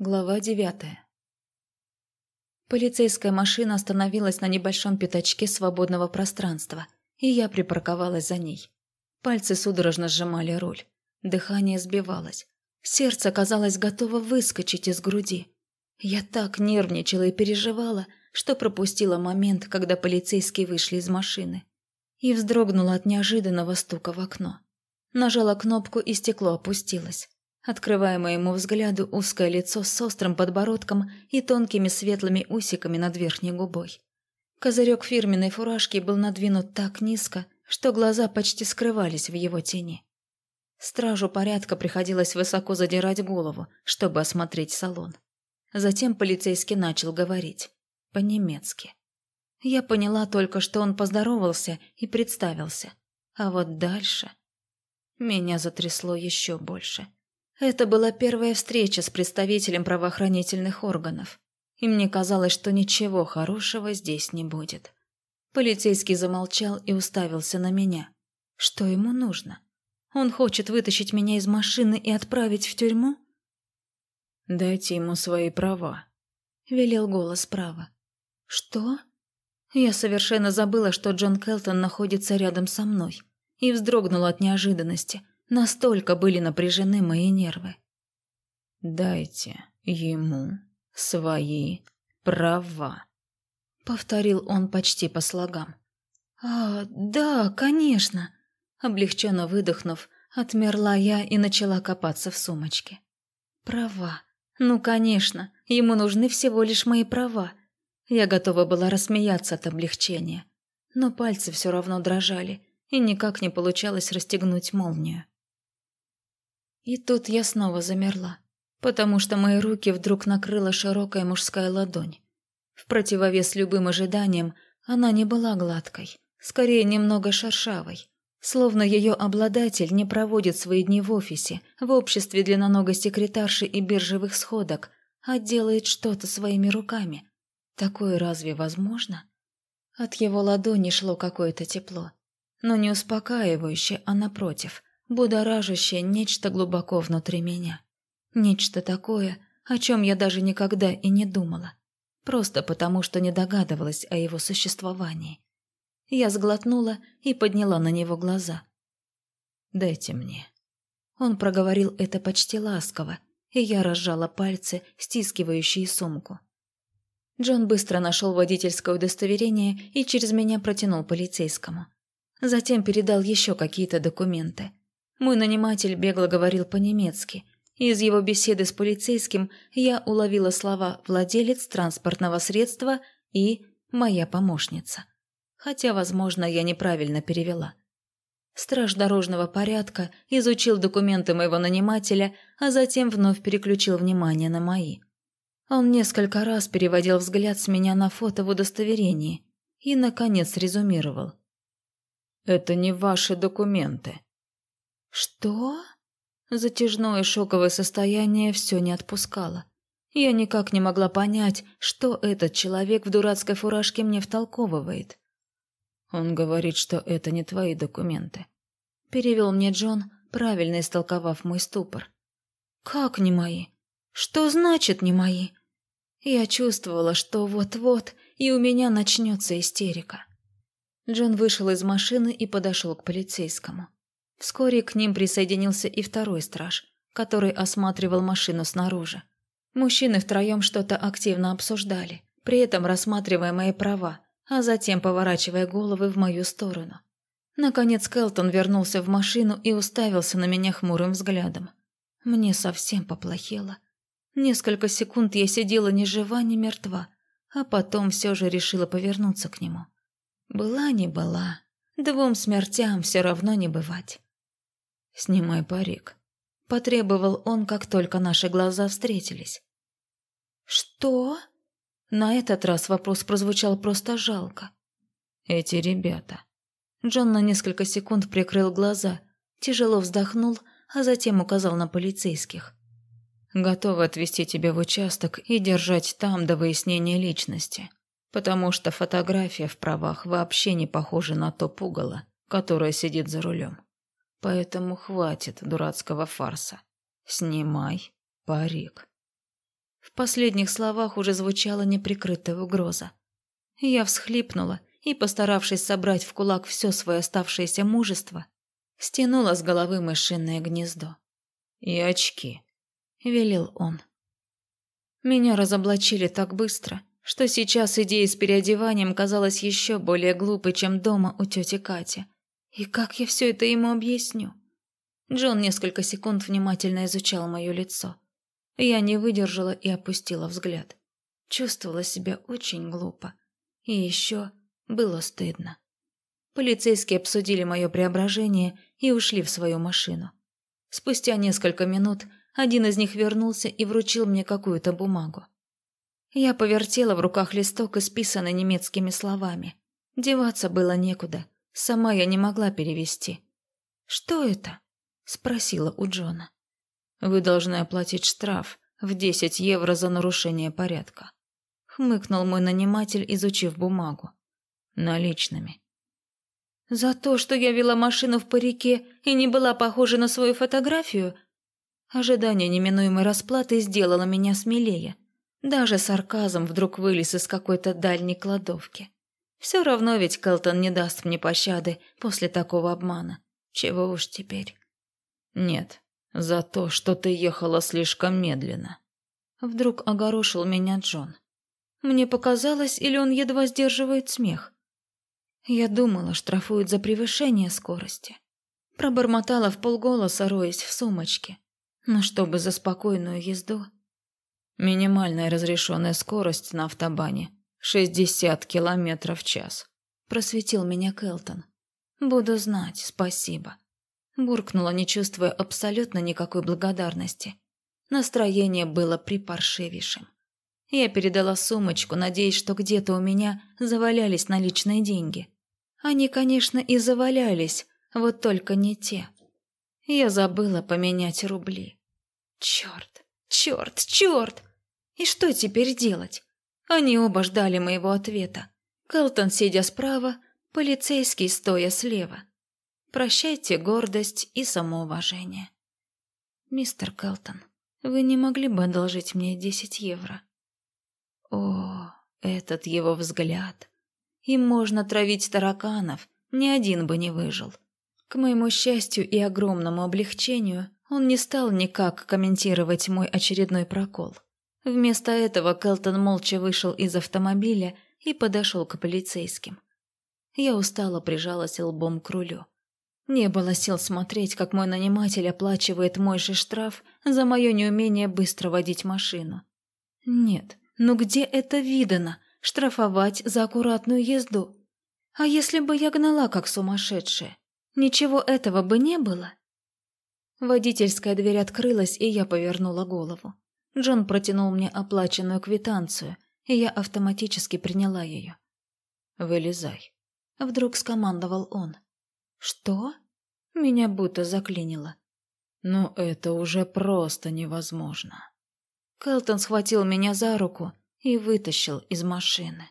Глава девятая. Полицейская машина остановилась на небольшом пятачке свободного пространства, и я припарковалась за ней. Пальцы судорожно сжимали руль. Дыхание сбивалось. Сердце, казалось, готово выскочить из груди. Я так нервничала и переживала, что пропустила момент, когда полицейские вышли из машины. И вздрогнула от неожиданного стука в окно. Нажала кнопку, и стекло опустилось открывая моему взгляду узкое лицо с острым подбородком и тонкими светлыми усиками над верхней губой. Козырек фирменной фуражки был надвинут так низко, что глаза почти скрывались в его тени. Стражу порядка приходилось высоко задирать голову, чтобы осмотреть салон. Затем полицейский начал говорить. По-немецки. Я поняла только, что он поздоровался и представился. А вот дальше... Меня затрясло еще больше. Это была первая встреча с представителем правоохранительных органов, и мне казалось, что ничего хорошего здесь не будет. Полицейский замолчал и уставился на меня. Что ему нужно? Он хочет вытащить меня из машины и отправить в тюрьму? «Дайте ему свои права», — велел голос справа. «Что?» Я совершенно забыла, что Джон Келтон находится рядом со мной, и вздрогнула от неожиданности — Настолько были напряжены мои нервы. «Дайте ему свои права», — повторил он почти по слогам. «А, да, конечно», — облегченно выдохнув, отмерла я и начала копаться в сумочке. «Права. Ну, конечно, ему нужны всего лишь мои права». Я готова была рассмеяться от облегчения, но пальцы все равно дрожали, и никак не получалось расстегнуть молнию. И тут я снова замерла, потому что мои руки вдруг накрыла широкая мужская ладонь. В противовес любым ожиданиям она не была гладкой, скорее немного шершавой, словно ее обладатель не проводит свои дни в офисе, в обществе длинноногой секретарши и биржевых сходок, а делает что-то своими руками. Такое разве возможно? От его ладони шло какое-то тепло, но не успокаивающее, а напротив, будоражащее нечто глубоко внутри меня. Нечто такое, о чем я даже никогда и не думала. Просто потому, что не догадывалась о его существовании. Я сглотнула и подняла на него глаза. «Дайте мне». Он проговорил это почти ласково, и я разжала пальцы, стискивающие сумку. Джон быстро нашел водительское удостоверение и через меня протянул полицейскому. Затем передал еще какие-то документы – мой наниматель бегло говорил по-немецки. Из его беседы с полицейским я уловила слова «владелец транспортного средства» и «моя помощница». Хотя, возможно, я неправильно перевела. Страж дорожного порядка изучил документы моего нанимателя, а затем вновь переключил внимание на мои. Он несколько раз переводил взгляд с меня на фото в удостоверении и, наконец, резюмировал. «Это не ваши документы. «Что?» Затяжное шоковое состояние все не отпускало. Я никак не могла понять, что этот человек в дурацкой фуражке мне втолковывает. «Он говорит, что это не твои документы», — перевел мне Джон, правильно истолковав мой ступор. «Как не мои? Что значит не мои?» Я чувствовала, что вот-вот и у меня начнется истерика. Джон вышел из машины и подошел к полицейскому. Вскоре к ним присоединился и второй страж, который осматривал машину снаружи. Мужчины втроем что-то активно обсуждали, при этом рассматривая мои права, а затем поворачивая головы в мою сторону. Наконец Келтон вернулся в машину и уставился на меня хмурым взглядом. Мне совсем поплохело. Несколько секунд я сидела ни жива, ни мертва, а потом все же решила повернуться к нему. Была не была, двум смертям все равно не бывать. «Снимай парик», – потребовал он, как только наши глаза встретились. «Что?» На этот раз вопрос прозвучал просто жалко. «Эти ребята». Джон на несколько секунд прикрыл глаза, тяжело вздохнул, а затем указал на полицейских. «Готовы отвезти тебя в участок и держать там до выяснения личности, потому что фотография в правах вообще не похожа на то пугало, которое сидит за рулем. Поэтому хватит дурацкого фарса. Снимай парик. В последних словах уже звучала неприкрытая угроза. Я всхлипнула и, постаравшись собрать в кулак все свое оставшееся мужество, стянула с головы мышиное гнездо. «И очки», — велел он. Меня разоблачили так быстро, что сейчас идея с переодеванием казалась еще более глупой, чем дома у тети Кати. И как я все это ему объясню? Джон несколько секунд внимательно изучал мое лицо. Я не выдержала и опустила взгляд. Чувствовала себя очень глупо. И еще было стыдно. Полицейские обсудили мое преображение и ушли в свою машину. Спустя несколько минут один из них вернулся и вручил мне какую-то бумагу. Я повертела в руках листок, исписанный немецкими словами. Деваться было некуда, сама я не могла перевести. «Что это?» – спросила у Джона. «Вы должны оплатить штраф в 10 евро за нарушение порядка», – хмыкнул мой наниматель, изучив бумагу. «Наличными». «За то, что я вела машину в парике и не была похожа на свою фотографию?» Ожидание неминуемой расплаты сделало меня смелее. Даже сарказм вдруг вылез из какой-то дальней кладовки. Все равно ведь Келтон не даст мне пощады после такого обмана. Чего уж теперь. Нет, за то, что ты ехала слишком медленно. Вдруг огорошил меня Джон. Мне показалось, или он едва сдерживает смех. Я думала, штрафуют за превышение скорости. Пробормотала в полголоса, роясь в сумочке. Но чтобы за спокойную езду... Минимальная разрешенная скорость на автобане – 60 километров в час. Просветил меня Келтон. Буду знать, спасибо. Буркнула, не чувствуя абсолютно никакой благодарности. Настроение было припаршивейшим. Я передала сумочку, надеясь, что где-то у меня завалялись наличные деньги. Они, конечно, и завалялись, вот только не те. Я забыла поменять рубли. Черт, черт, черт! И что теперь делать? Они оба ждали моего ответа. Келтон, сидя справа, полицейский, стоя слева. Прощайте гордость и самоуважение. Мистер Келтон, вы не могли бы одолжить мне десять евро? О, этот его взгляд. Им можно травить тараканов, ни один бы не выжил. К моему счастью и огромному облегчению, он не стал никак комментировать мой очередной прокол. Вместо этого Келтон молча вышел из автомобиля и подошел к полицейским. Я устало прижалась лбом к рулю. Не было сил смотреть, как мой наниматель оплачивает мой же штраф за мое неумение быстро водить машину. Нет, ну где это видано, штрафовать за аккуратную езду? А если бы я гнала как сумасшедшая? Ничего этого бы не было. Водительская дверь открылась, и я повернула голову. Джон протянул мне оплаченную квитанцию, и я автоматически приняла ее. «Вылезай», — вдруг скомандовал он. «Что?» Меня будто заклинило. «Ну это уже просто невозможно». Келтон схватил меня за руку и вытащил из машины.